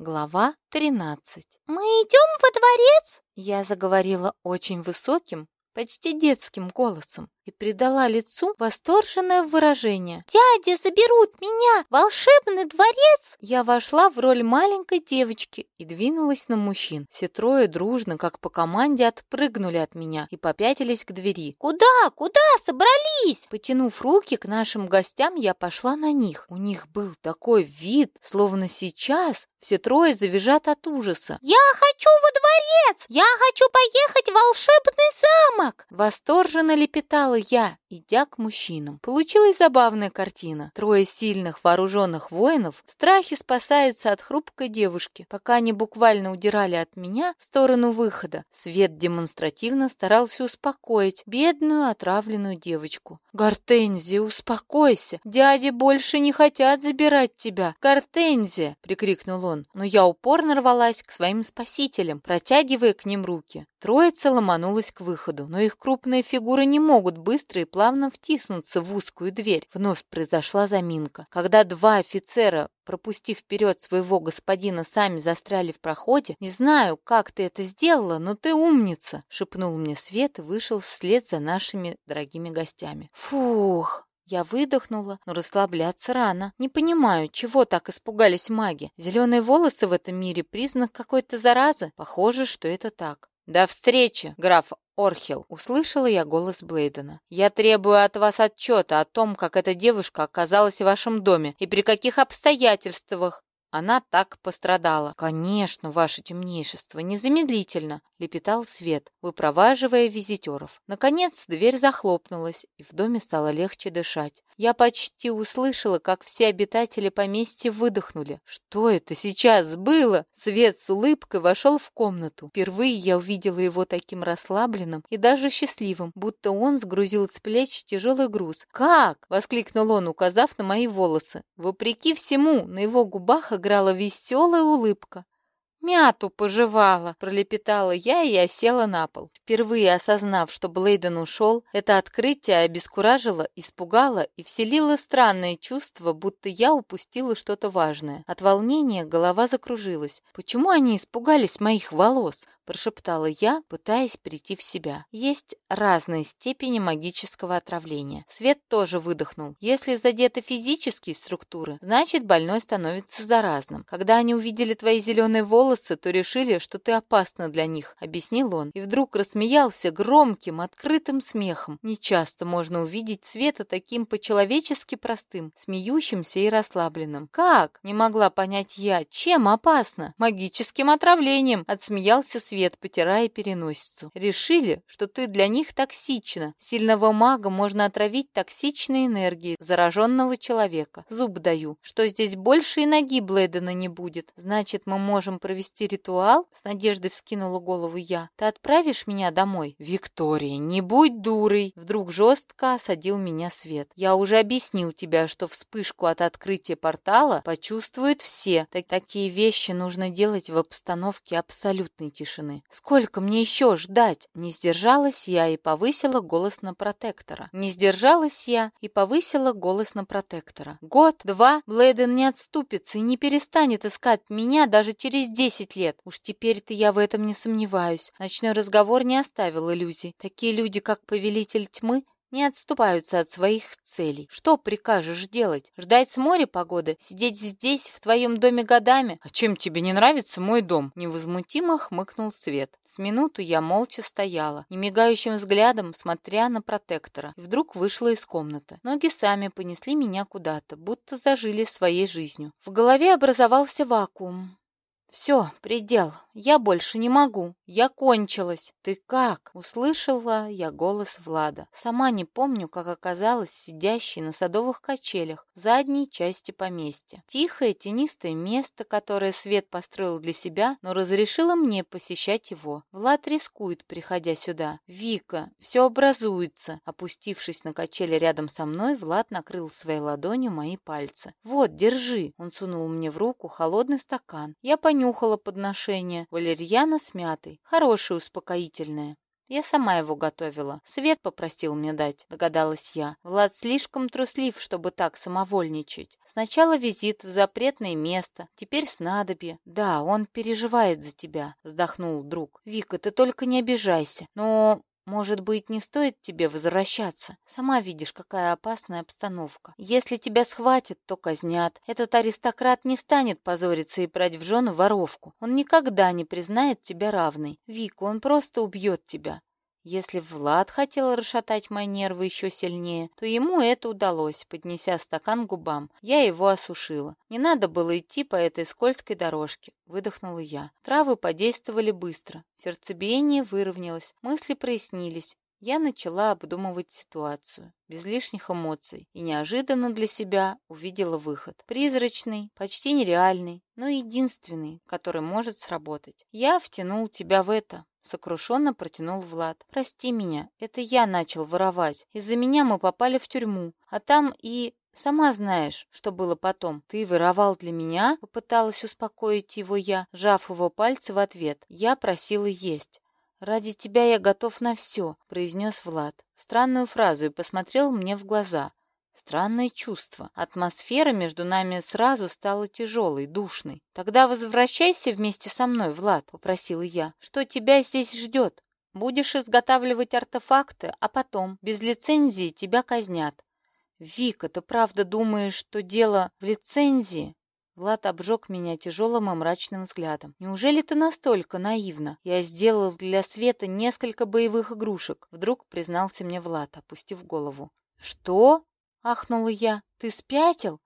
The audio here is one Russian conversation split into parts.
Глава 13 «Мы идем во дворец?» Я заговорила очень высоким, почти детским голосом и придала лицу восторженное выражение. «Дяди заберут меня! Волшебный дворец!» Я вошла в роль маленькой девочки и двинулась на мужчин. Все трое дружно, как по команде, отпрыгнули от меня и попятились к двери. «Куда? Куда собрались?» Потянув руки к нашим гостям, я пошла на них. У них был такой вид, словно сейчас все трое завизжат от ужаса. «Я хочу во дворец! Я хочу поехать в волшебный замок!» Восторженно лепетала я, идя к мужчинам. Получилась забавная картина. Трое сильных вооруженных воинов в страхе спасаются от хрупкой девушки. Пока они буквально удирали от меня в сторону выхода, Свет демонстративно старался успокоить бедную отравленную девочку. «Гортензия, успокойся! Дяди больше не хотят забирать тебя! Гортензия!» — прикрикнул он. Но я упорно рвалась к своим спасителям, протягивая к ним руки. Троица ломанулась к выходу, но их крупные фигуры не могут быстро и плавно втиснуться в узкую дверь. Вновь произошла заминка. Когда два офицера, пропустив вперед своего господина, сами застряли в проходе, «Не знаю, как ты это сделала, но ты умница!» — шепнул мне Свет и вышел вслед за нашими дорогими гостями. «Фух!» Я выдохнула, но расслабляться рано. Не понимаю, чего так испугались маги. Зеленые волосы в этом мире признак какой-то заразы? Похоже, что это так. «До встречи, граф Орхил!» — услышала я голос Блейдена. «Я требую от вас отчета о том, как эта девушка оказалась в вашем доме и при каких обстоятельствах она так пострадала. «Конечно, ваше темнейшество, незамедлительно!» — лепетал Свет, выпроваживая визитеров. Наконец дверь захлопнулась, и в доме стало легче дышать. Я почти услышала, как все обитатели поместья выдохнули. Что это сейчас было? Свет с улыбкой вошел в комнату. Впервые я увидела его таким расслабленным и даже счастливым, будто он сгрузил с плеч тяжелый груз. «Как?» — воскликнул он, указав на мои волосы. Вопреки всему, на его губах играла веселая улыбка. «Мяту пожевала», — пролепетала я и осела на пол. Впервые осознав, что Блейден ушел, это открытие обескуражило, испугало и вселило странное чувство, будто я упустила что-то важное. От волнения голова закружилась. Почему они испугались моих волос? Прошептала я, пытаясь прийти в себя. Есть разные степени магического отравления. Свет тоже выдохнул. Если задеты физические структуры, значит больной становится заразным. Когда они увидели твои зеленые волосы, то решили, что ты опасна для них, объяснил он. И вдруг рассмеялся громким, открытым смехом. Нечасто можно увидеть Света таким по-человечески простым, смеющимся и расслабленным. Как? Не могла понять я. Чем опасно? Магическим отравлением, отсмеялся Свет свет, потирая переносицу. Решили, что ты для них токсична. Сильного мага можно отравить токсичной энергией зараженного человека. Зуб даю, что здесь больше и ноги Блейдена не будет. Значит, мы можем провести ритуал? С надеждой вскинула голову я. Ты отправишь меня домой? Виктория, не будь дурой. Вдруг жестко осадил меня свет. Я уже объяснил тебе, что вспышку от открытия портала почувствуют все. Так такие вещи нужно делать в обстановке абсолютной тишины стороны. «Сколько мне еще ждать?» Не сдержалась я и повысила голос на протектора. Не сдержалась я и повысила голос на протектора. Год, два, Блейден не отступится и не перестанет искать меня даже через десять лет. Уж теперь-то я в этом не сомневаюсь. Ночной разговор не оставил иллюзий. Такие люди, как Повелитель Тьмы, не отступаются от своих целей. Что прикажешь делать? Ждать с моря погоды? Сидеть здесь, в твоем доме годами? А чем тебе не нравится мой дом? Невозмутимо хмыкнул Свет. С минуту я молча стояла, немигающим взглядом, смотря на протектора. И вдруг вышла из комнаты. Ноги сами понесли меня куда-то, будто зажили своей жизнью. В голове образовался вакуум. «Все, предел. Я больше не могу. Я кончилась. Ты как?» Услышала я голос Влада. Сама не помню, как оказалась сидящей на садовых качелях в задней части поместья. Тихое, тенистое место, которое Свет построил для себя, но разрешила мне посещать его. Влад рискует, приходя сюда. «Вика, все образуется». Опустившись на качели рядом со мной, Влад накрыл своей ладонью мои пальцы. «Вот, держи». Он сунул мне в руку холодный стакан. Я понюхала подношение. Валерьяна с мятой. Хорошее успокоительное. Я сама его готовила. Свет попросил мне дать, догадалась я. Влад слишком труслив, чтобы так самовольничать. Сначала визит в запретное место, теперь снадобье. Да, он переживает за тебя, вздохнул друг. Вика, ты только не обижайся. Но может быть, не стоит тебе возвращаться? Сама видишь, какая опасная обстановка. Если тебя схватят, то казнят. Этот аристократ не станет позориться и брать в жену воровку. Он никогда не признает тебя равной. Вика, он просто убьет тебя. Если Влад хотел расшатать мои нервы еще сильнее, то ему это удалось, поднеся стакан к губам. Я его осушила. Не надо было идти по этой скользкой дорожке, выдохнула я. Травы подействовали быстро. Сердцебиение выровнялось, мысли прояснились. Я начала обдумывать ситуацию, без лишних эмоций, и неожиданно для себя увидела выход. Призрачный, почти нереальный, но единственный, который может сработать. Я втянул тебя в это, Сокрушенно протянул Влад. «Прости меня, это я начал воровать. Из-за меня мы попали в тюрьму, а там и «Сама знаешь, что было потом. Ты воровал для меня?» Попыталась успокоить его я, сжав его пальцы в ответ. Я просила есть. «Ради тебя я готов на все», — произнес Влад. Странную фразу и посмотрел мне в глаза. Странное чувство. Атмосфера между нами сразу стала тяжелой, душной. «Тогда возвращайся вместе со мной, Влад», — попросила я. «Что тебя здесь ждет? Будешь изготавливать артефакты, а потом, без лицензии, тебя казнят». «Вика, ты правда думаешь, что дело в лицензии?» Влад обжег меня тяжелым и мрачным взглядом. «Неужели ты настолько наивна? Я сделал для Света несколько боевых игрушек», — вдруг признался мне Влад, опустив голову. «Что?» — ахнула я. «Ты спятил?»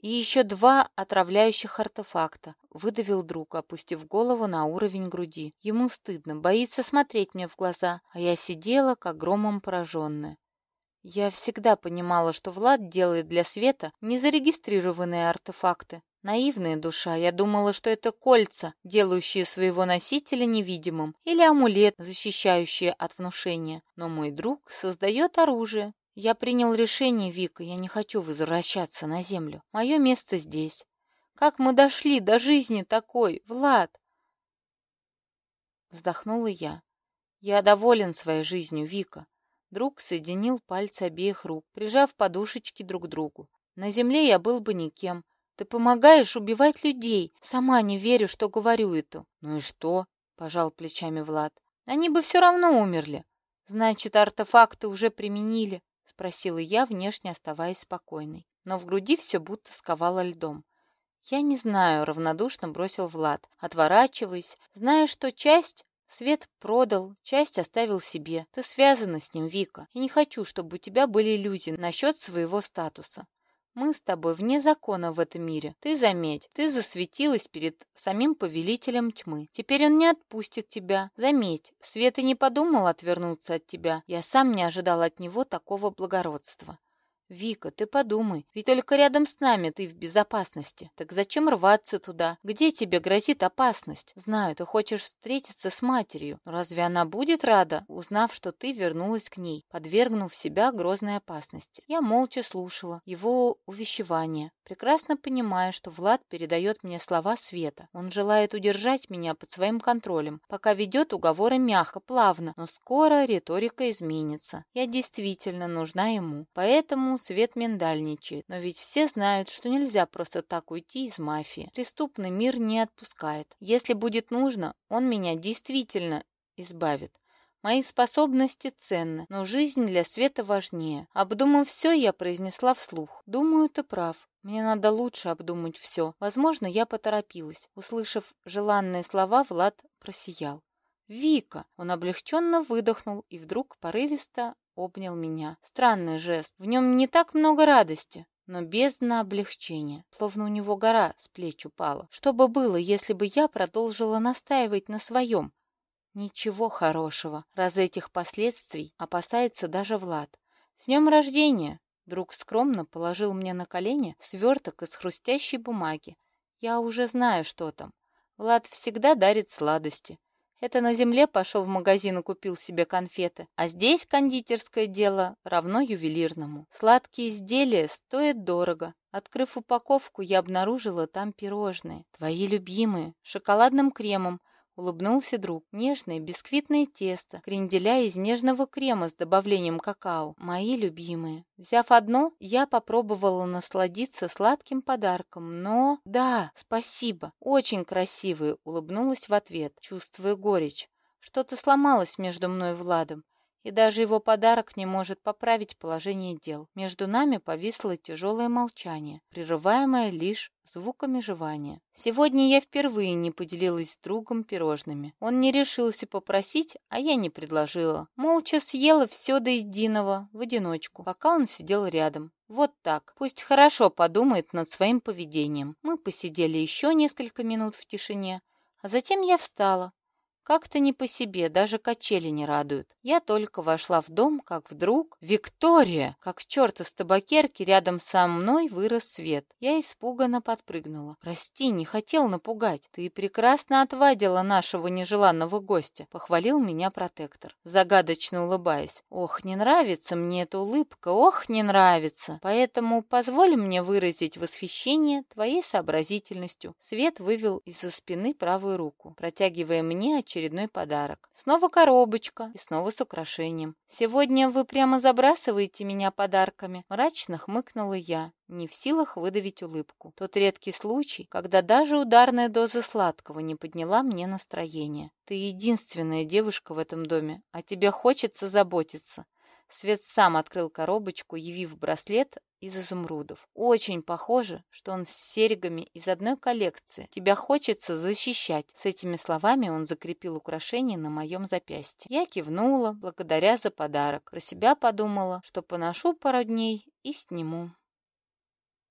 «И еще два отравляющих артефакта», — выдавил друг, опустив голову на уровень груди. Ему стыдно, боится смотреть мне в глаза, а я сидела, как громом пораженная. Я всегда понимала, что Влад делает для Света незарегистрированные артефакты. Наивная душа, я думала, что это кольца, делающие своего носителя невидимым, или амулет, защищающий от внушения. Но мой друг создает оружие, я принял решение, Вика, я не хочу возвращаться на землю. Мое место здесь. Как мы дошли до жизни такой, Влад? Вздохнула я. Я доволен своей жизнью, Вика. Друг соединил пальцы обеих рук, прижав подушечки друг к другу. На земле я был бы никем. Ты помогаешь убивать людей. Сама не верю, что говорю это. Ну и что? Пожал плечами Влад. Они бы все равно умерли. Значит, артефакты уже применили. — спросила я, внешне оставаясь спокойной. Но в груди все будто сковало льдом. «Я не знаю», — равнодушно бросил Влад, отворачиваясь, зная, что часть Свет продал, часть оставил себе. Ты связана с ним, Вика. Я не хочу, чтобы у тебя были иллюзии насчет своего статуса. Мы с тобой вне закона в этом мире. Ты заметь, ты засветилась перед самим повелителем тьмы. Теперь он не отпустит тебя. Заметь, Света не подумал отвернуться от тебя. Я сам не ожидал от него такого благородства. «Вика, ты подумай, ведь только рядом с нами ты в безопасности. Так зачем рваться туда? Где тебе грозит опасность? Знаю, ты хочешь встретиться с матерью, но разве она будет рада, узнав, что ты вернулась к ней, подвергнув себя грозной опасности?» Я молча слушала его увещевания, прекрасно понимая, что Влад передает мне слова Света. Он желает удержать меня под своим контролем, пока ведет уговоры мягко, плавно, но скоро риторика изменится. Я действительно нужна ему, поэтому Свет миндальничает, но ведь все знают, что нельзя просто так уйти из мафии. Преступный мир не отпускает. Если будет нужно, он меня действительно избавит. Мои способности ценны, но жизнь для Света важнее. Обдумав все, я произнесла вслух. Думаю, ты прав. Мне надо лучше обдумать все. Возможно, я поторопилась. Услышав желанные слова, Влад просиял. «Вика!» Он облегченно выдохнул и вдруг порывисто обнял меня. Странный жест. В нем не так много радости, но бездна облегчения, словно у него гора с плеч упала. Что бы было, если бы я продолжила настаивать на своем? Ничего хорошего, раз этих последствий опасается даже Влад. С днем рождения! Друг скромно положил мне на колени сверток из хрустящей бумаги. Я уже знаю, что там. Влад всегда дарит сладости. Это на земле пошел в магазин и купил себе конфеты. А здесь кондитерское дело равно ювелирному. Сладкие изделия стоят дорого. Открыв упаковку, я обнаружила там пирожные. Твои любимые, шоколадным кремом. Улыбнулся друг. Нежное бисквитное тесто, кренделя из нежного крема с добавлением какао. Мои любимые. Взяв одно, я попробовала насладиться сладким подарком, но... Да, спасибо, очень красивые, улыбнулась в ответ, чувствуя горечь. Что-то сломалось между мной и Владом и даже его подарок не может поправить положение дел. Между нами повисло тяжелое молчание, прерываемое лишь звуками жевания. Сегодня я впервые не поделилась с другом пирожными. Он не решился попросить, а я не предложила. Молча съела все до единого, в одиночку, пока он сидел рядом. Вот так. Пусть хорошо подумает над своим поведением. Мы посидели еще несколько минут в тишине, а затем я встала, как-то не по себе, даже качели не радуют. Я только вошла в дом, как вдруг... Виктория! Как черт из табакерки рядом со мной вырос свет. Я испуганно подпрыгнула. Прости, не хотел напугать. Ты прекрасно отвадила нашего нежеланного гостя. Похвалил меня протектор, загадочно улыбаясь. Ох, не нравится мне эта улыбка, ох, не нравится. Поэтому позволь мне выразить восхищение твоей сообразительностью. Свет вывел из-за спины правую руку, протягивая мне очередной очередной подарок. Снова коробочка и снова с украшением. «Сегодня вы прямо забрасываете меня подарками», – мрачно хмыкнула я, не в силах выдавить улыбку. Тот редкий случай, когда даже ударная доза сладкого не подняла мне настроение. «Ты единственная девушка в этом доме, а тебе хочется заботиться». Свет сам открыл коробочку, явив браслет из изумрудов. Очень похоже, что он с серьгами из одной коллекции. Тебя хочется защищать. С этими словами он закрепил украшение на моем запястье. Я кивнула, благодаря за подарок. Про себя подумала, что поношу пару дней и сниму.